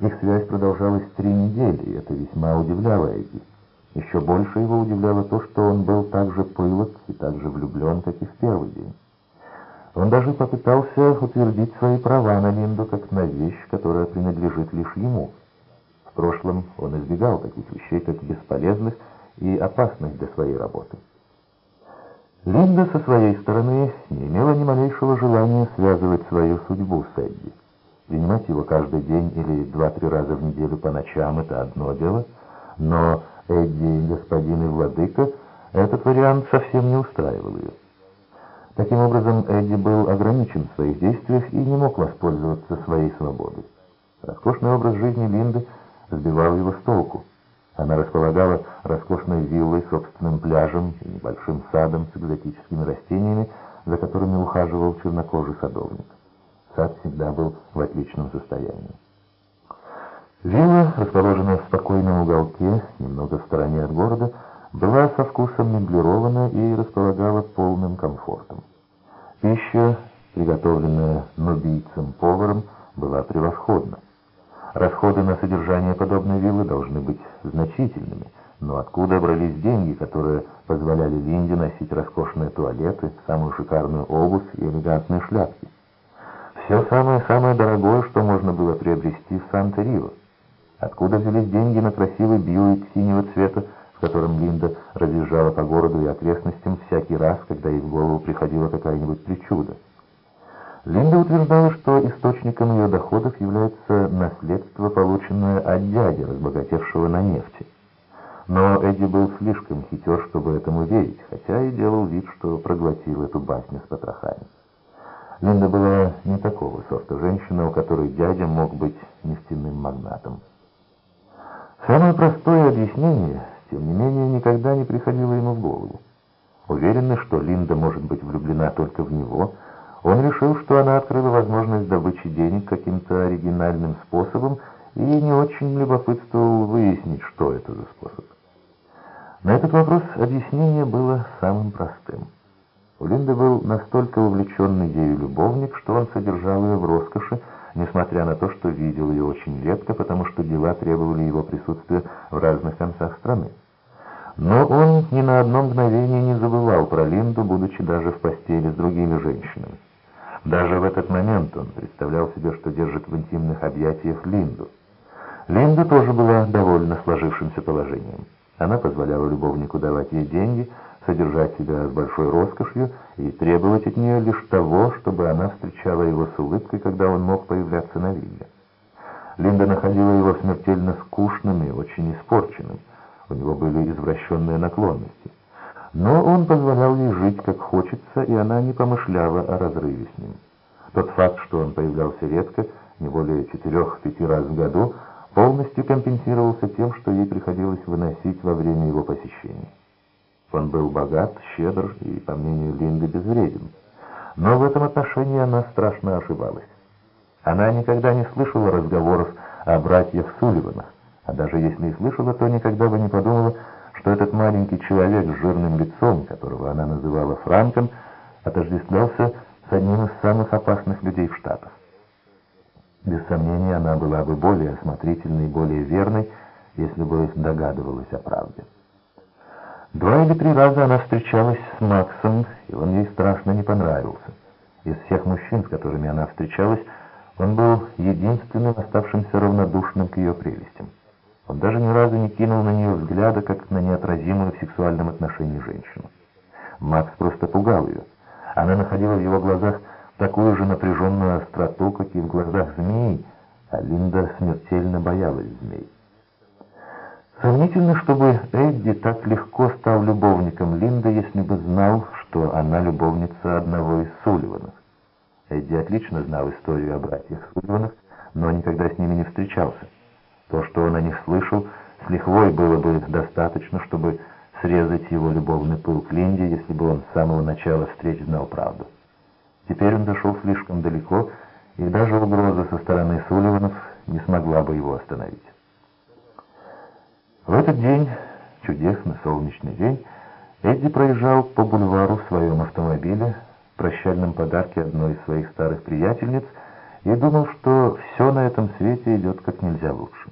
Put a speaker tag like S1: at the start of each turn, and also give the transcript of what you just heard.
S1: Их связь продолжалась три недели, и это весьма удивляло Эдди. Еще больше его удивляло то, что он был так же пылок и так же влюблен, как и в первый день. Он даже попытался утвердить свои права на Линду как на вещь, которая принадлежит лишь ему. В прошлом он избегал таких вещей, как бесполезных и опасных для своей работы. Линда со своей стороны не имела ни малейшего желания связывать свою судьбу с Эдди. Принимать его каждый день или два-три раза в неделю по ночам — это одно дело, но Эдди, господин и владыка, этот вариант совсем не устраивал ее. Таким образом, Эдди был ограничен в своих действиях и не мог воспользоваться своей свободой. Роскошный образ жизни Линды сбивал его с толку. Она располагала роскошной виллой, собственным пляжем и небольшим садом с экзотическими растениями, за которыми ухаживал чернокожий садовник. Сад всегда был в отличном состоянии. Вилла, расположенная в спокойном уголке, немного в стороне от города, была со вкусом меблирована и располагала полным комфортом. Пища, приготовленная нубийцем-поваром, была превосходна. Расходы на содержание подобной виллы должны быть значительными, но откуда брались деньги, которые позволяли Линде носить роскошные туалеты, самую шикарную обувь и элегантные шляпки? Все самое-самое дорогое, что можно было приобрести в Санта-Рио. Откуда взялись деньги на красивый Бьюик синего цвета, в котором Линда разъезжала по городу и окрестностям всякий раз, когда ей в голову приходила какая-нибудь причуда. Линда утверждала, что источником ее доходов является наследство, полученное от дяди, разбогатевшего на нефти. Но Эдди был слишком хитер, чтобы этому верить, хотя и делал вид, что проглотил эту басню с потрохами. Линда была не такого сорта женщина, у которой дядя мог быть нефтяным магнатом. Самое простое объяснение — тем не менее, никогда не приходило ему в голову. Уверенный, что Линда может быть влюблена только в него, он решил, что она открыла возможность добычи денег каким-то оригинальным способом и не очень любопытствовал выяснить, что это за способ. На этот вопрос объяснение было самым простым. У Линды был настолько увлеченный ею любовник, что он содержал ее в роскоши, несмотря на то, что видел ее очень редко, потому что дела требовали его присутствия в разных концах страны. Но он ни на одно мгновение не забывал про Линду, будучи даже в постели с другими женщинами. Даже в этот момент он представлял себе, что держит в интимных объятиях Линду. Линда тоже была довольна сложившимся положением. Она позволяла любовнику давать ей деньги, содержать себя с большой роскошью и требовать от нее лишь того, чтобы она встречала его с улыбкой, когда он мог появляться на вилле. Линда находила его смертельно скучным и очень испорченным. У него были извращенные наклонности. Но он позволял ей жить как хочется, и она не помышляла о разрыве с ним. Тот факт, что он появлялся редко, не более четырех-пяти раз в году, полностью компенсировался тем, что ей приходилось выносить во время его посещений. Он был богат, щедр и, по мнению Линды, безвреден. Но в этом отношении она страшно ошибалась. Она никогда не слышала разговоров о братьях Сулливанах, а даже если и слышала, то никогда бы не подумала, что этот маленький человек с жирным лицом, которого она называла Франком, отождествлялся с одним из самых опасных людей в Штатах. Без сомнения, она была бы более осмотрительной и более верной, если бы догадывалась о правде. Два или три раза она встречалась с Максом, и он ей страшно не понравился. Из всех мужчин, с которыми она встречалась, он был единственным оставшимся равнодушным к ее прелестям. Он даже ни разу не кинул на нее взгляда, как на неотразимую в сексуальном отношении женщину. Макс просто пугал ее. Она находила в его глазах такую же напряженную остроту, как и в глазах змеи, а Линда смертельно боялась змей. Сомнительно, чтобы Эдди так легко стал любовником Линды, если бы знал, что она любовница одного из Сулливанов. Эдди отлично знал историю о братьях Сулливанах, но никогда с ними не встречался. То, что он о них слышал, с лихвой было бы достаточно, чтобы срезать его любовный пыл к Линде, если бы он с самого начала встреч знал правду. Теперь он дошел слишком далеко, и даже угроза со стороны Сулливанов не смогла бы его остановить. В этот день, чудесный солнечный день, Эдди проезжал по бульвару в своем автомобиле, прощальном подарке одной из своих старых приятельниц, и думал, что все на этом свете идет как нельзя лучше.